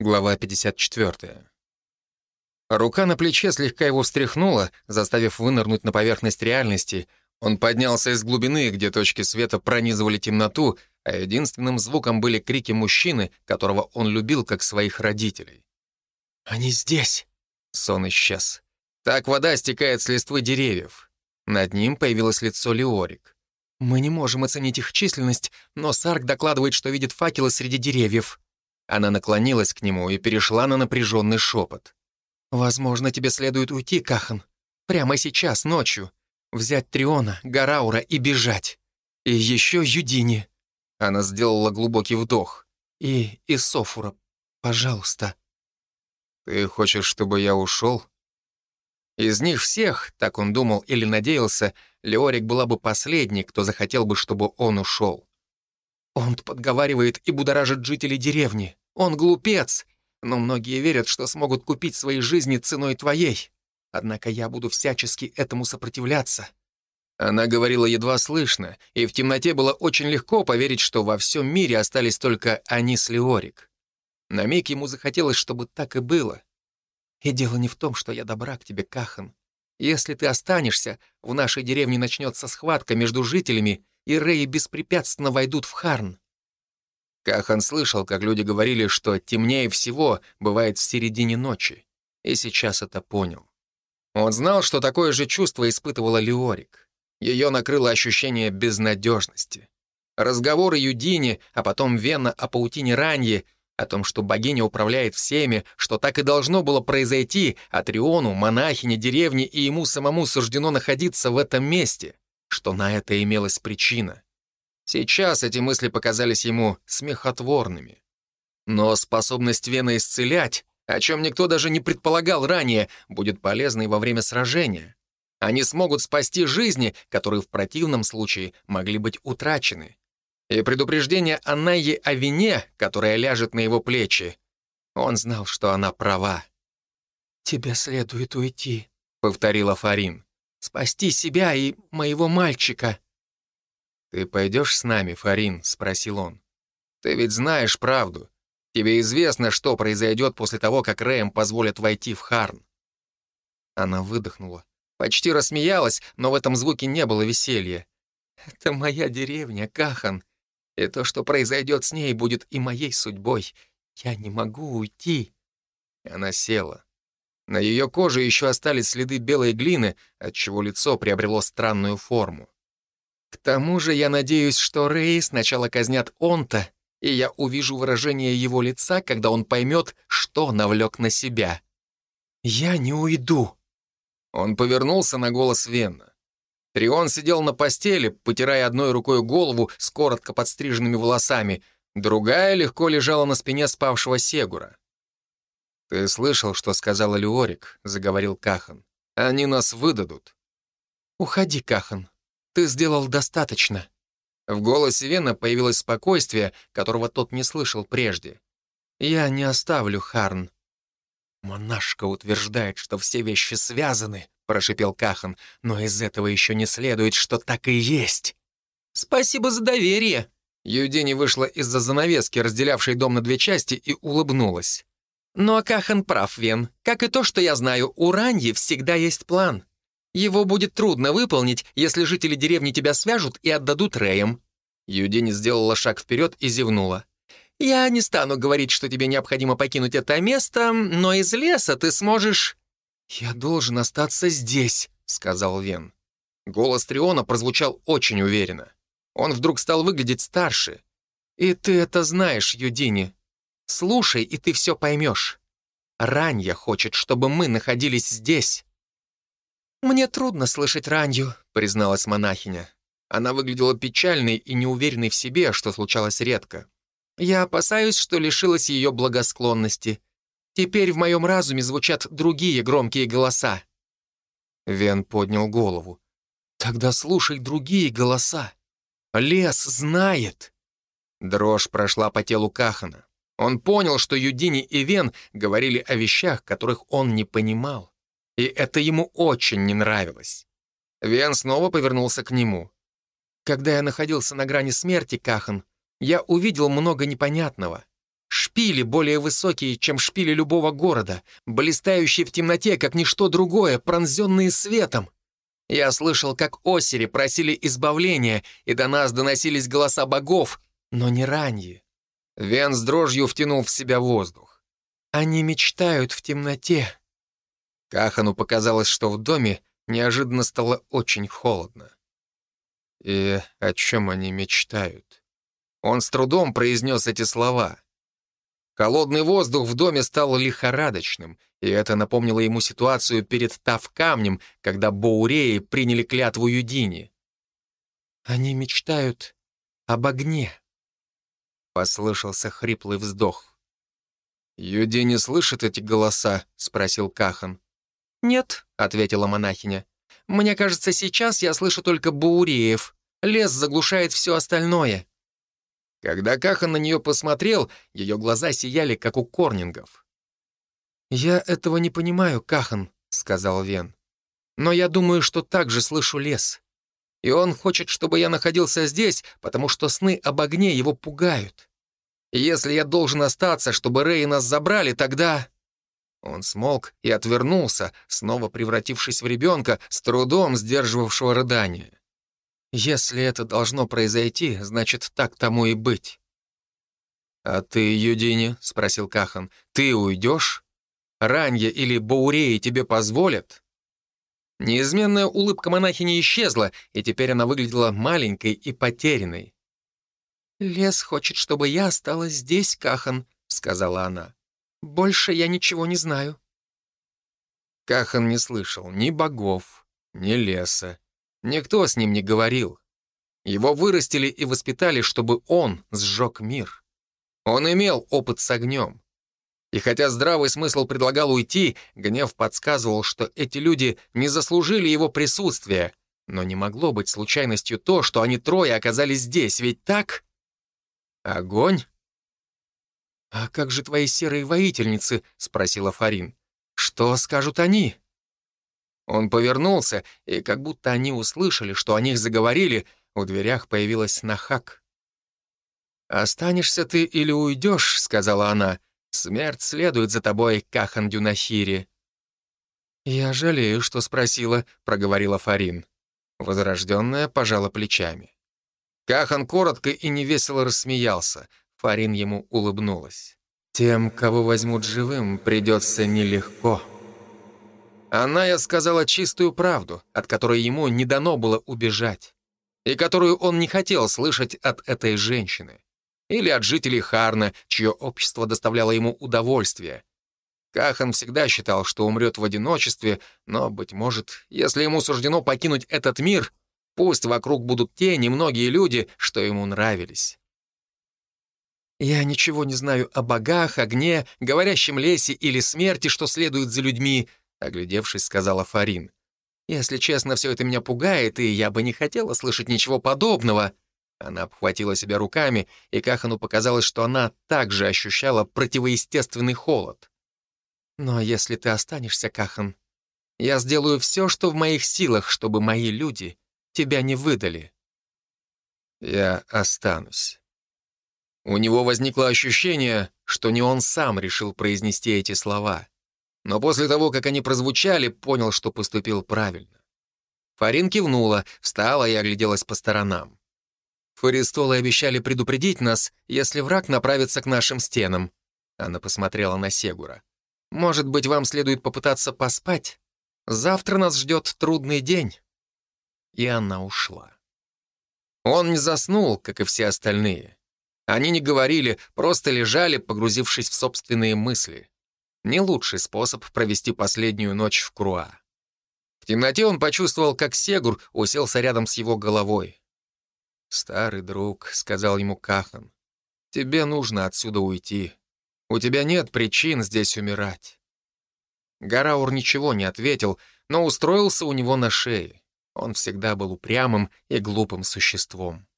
Глава 54. Рука на плече слегка его встряхнула, заставив вынырнуть на поверхность реальности. Он поднялся из глубины, где точки света пронизывали темноту, а единственным звуком были крики мужчины, которого он любил как своих родителей. «Они здесь!» Сон исчез. Так вода стекает с листвы деревьев. Над ним появилось лицо Леорик. «Мы не можем оценить их численность, но Сарк докладывает, что видит факелы среди деревьев». Она наклонилась к нему и перешла на напряженный шепот. «Возможно, тебе следует уйти, Кахан. Прямо сейчас, ночью. Взять Триона, Гараура и бежать. И еще Юдини». Она сделала глубокий вдох. «И Исофура, пожалуйста». «Ты хочешь, чтобы я ушел?» Из них всех, так он думал или надеялся, Леорик была бы последней, кто захотел бы, чтобы он ушел. Он подговаривает и будоражит жителей деревни. Он глупец. Но многие верят, что смогут купить свои жизни ценой твоей. Однако я буду всячески этому сопротивляться». Она говорила едва слышно, и в темноте было очень легко поверить, что во всем мире остались только они с Леорик. На миг ему захотелось, чтобы так и было. «И дело не в том, что я добра к тебе, Кахан. Если ты останешься, в нашей деревне начнется схватка между жителями, и Реи беспрепятственно войдут в Харн. Кахан слышал, как люди говорили, что темнее всего бывает в середине ночи, и сейчас это понял. Он знал, что такое же чувство испытывала Леорик. Ее накрыло ощущение безнадежности. Разговоры Юдини, а потом Вена о паутине Ранье, о том, что богиня управляет всеми, что так и должно было произойти, а Триону, монахине деревни и ему самому суждено находиться в этом месте что на это имелась причина. Сейчас эти мысли показались ему смехотворными. Но способность Вена исцелять, о чем никто даже не предполагал ранее, будет полезной во время сражения. Они смогут спасти жизни, которые в противном случае могли быть утрачены. И предупреждение Анайи о вине, которая ляжет на его плечи, он знал, что она права. «Тебе следует уйти», — повторила Фарин спасти себя и моего мальчика». «Ты пойдешь с нами, Фарин?» — спросил он. «Ты ведь знаешь правду. Тебе известно, что произойдет после того, как Рэем позволят войти в Харн». Она выдохнула. Почти рассмеялась, но в этом звуке не было веселья. «Это моя деревня, Кахан, и то, что произойдет с ней, будет и моей судьбой. Я не могу уйти». Она села. На ее коже еще остались следы белой глины, отчего лицо приобрело странную форму. К тому же я надеюсь, что Рэй сначала казнят он-то, и я увижу выражение его лица, когда он поймет, что навлек на себя. «Я не уйду!» Он повернулся на голос Венна. Трион сидел на постели, потирая одной рукой голову с коротко подстриженными волосами, другая легко лежала на спине спавшего Сегура. «Ты слышал, что сказала Леорик?» — заговорил Кахан. «Они нас выдадут». «Уходи, Кахан. Ты сделал достаточно». В голосе Вена появилось спокойствие, которого тот не слышал прежде. «Я не оставлю Харн». «Монашка утверждает, что все вещи связаны», — прошипел Кахан, «но из этого еще не следует, что так и есть». «Спасибо за доверие». Юдини вышла из-за занавески, разделявшей дом на две части, и улыбнулась. Но Акахан прав, Вен. Как и то, что я знаю, у Раньи всегда есть план. Его будет трудно выполнить, если жители деревни тебя свяжут и отдадут Рэям». Юдини сделала шаг вперед и зевнула. «Я не стану говорить, что тебе необходимо покинуть это место, но из леса ты сможешь...» «Я должен остаться здесь», — сказал Вен. Голос Триона прозвучал очень уверенно. Он вдруг стал выглядеть старше. «И ты это знаешь, Юдини. Слушай, и ты все поймешь. Ранья хочет, чтобы мы находились здесь». «Мне трудно слышать Ранью», — призналась монахиня. Она выглядела печальной и неуверенной в себе, что случалось редко. «Я опасаюсь, что лишилась ее благосклонности. Теперь в моем разуме звучат другие громкие голоса». Вен поднял голову. «Тогда слушай другие голоса. Лес знает». Дрожь прошла по телу Кахана. Он понял, что Юдини и Вен говорили о вещах, которых он не понимал. И это ему очень не нравилось. Вен снова повернулся к нему. «Когда я находился на грани смерти, Кахан, я увидел много непонятного. Шпили более высокие, чем шпили любого города, блистающие в темноте, как ничто другое, пронзенные светом. Я слышал, как осери просили избавления, и до нас доносились голоса богов, но не ранее. Вен с дрожью втянул в себя воздух. Они мечтают в темноте. Кахану показалось, что в доме неожиданно стало очень холодно. И о чем они мечтают? Он с трудом произнес эти слова. Холодный воздух в доме стал лихорадочным, и это напомнило ему ситуацию перед Тавкамнем, когда Боуреи приняли клятву Юдини. «Они мечтают об огне», — послышался хриплый вздох. «Юдини слышит эти голоса?» — спросил Кахан. «Нет», — ответила монахиня. «Мне кажется, сейчас я слышу только Бауреев. Лес заглушает все остальное». Когда Кахан на нее посмотрел, ее глаза сияли, как у корнингов. «Я этого не понимаю, Кахан», — сказал Вен. «Но я думаю, что также слышу лес. И он хочет, чтобы я находился здесь, потому что сны об огне его пугают. И если я должен остаться, чтобы Рэй нас забрали, тогда...» Он смолк и отвернулся, снова превратившись в ребенка, с трудом сдерживавшего рыдание. Если это должно произойти, значит, так тому и быть. «А ты, Юдини?» — спросил Кахан. «Ты уйдешь? Ранья или Бауреи тебе позволят?» Неизменная улыбка монахини исчезла, и теперь она выглядела маленькой и потерянной. «Лес хочет, чтобы я осталась здесь, Кахан», — сказала она. «Больше я ничего не знаю». Кахан не слышал ни богов, ни леса, Никто с ним не говорил. Его вырастили и воспитали, чтобы он сжег мир. Он имел опыт с огнем. И хотя здравый смысл предлагал уйти, гнев подсказывал, что эти люди не заслужили его присутствия. Но не могло быть случайностью то, что они трое оказались здесь, ведь так? Огонь? «А как же твои серые воительницы?» — спросила Фарин. «Что скажут они?» Он повернулся, и как будто они услышали, что о них заговорили, у дверях появилась Нахак. «Останешься ты или уйдешь», — сказала она. «Смерть следует за тобой, Кахан Дюнахири». «Я жалею, что спросила», — проговорила Фарин. Возрожденная пожала плечами. Кахан коротко и невесело рассмеялся. Фарин ему улыбнулась. «Тем, кого возьмут живым, придется нелегко». Она я сказала чистую правду, от которой ему не дано было убежать, и которую он не хотел слышать от этой женщины. Или от жителей Харна, чье общество доставляло ему удовольствие. Кахан всегда считал, что умрет в одиночестве, но, быть может, если ему суждено покинуть этот мир, пусть вокруг будут те немногие люди, что ему нравились. «Я ничего не знаю о богах, огне, говорящем лесе или смерти, что следует за людьми», Оглядевшись, сказала Фарин. «Если честно, все это меня пугает, и я бы не хотела слышать ничего подобного». Она обхватила себя руками, и Кахану показалось, что она также ощущала противоестественный холод. «Но если ты останешься, Кахан, я сделаю все, что в моих силах, чтобы мои люди тебя не выдали». «Я останусь». У него возникло ощущение, что не он сам решил произнести эти слова но после того, как они прозвучали, понял, что поступил правильно. Фарин кивнула, встала и огляделась по сторонам. «Фаристолы обещали предупредить нас, если враг направится к нашим стенам». Она посмотрела на Сегура. «Может быть, вам следует попытаться поспать? Завтра нас ждет трудный день». И она ушла. Он не заснул, как и все остальные. Они не говорили, просто лежали, погрузившись в собственные мысли. Не лучший способ провести последнюю ночь в Круа. В темноте он почувствовал, как Сегур уселся рядом с его головой. «Старый друг», — сказал ему Кахан, — «тебе нужно отсюда уйти. У тебя нет причин здесь умирать». Гараур ничего не ответил, но устроился у него на шее. Он всегда был упрямым и глупым существом.